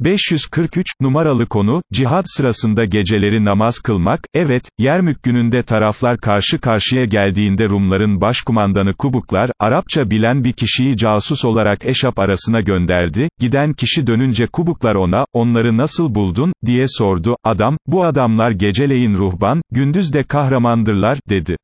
543, numaralı konu, cihad sırasında geceleri namaz kılmak, evet, Yermük gününde taraflar karşı karşıya geldiğinde Rumların başkumandanı Kubuklar, Arapça bilen bir kişiyi casus olarak Eşap arasına gönderdi, giden kişi dönünce Kubuklar ona, onları nasıl buldun, diye sordu, adam, bu adamlar geceleyin ruhban, gündüz de kahramandırlar, dedi.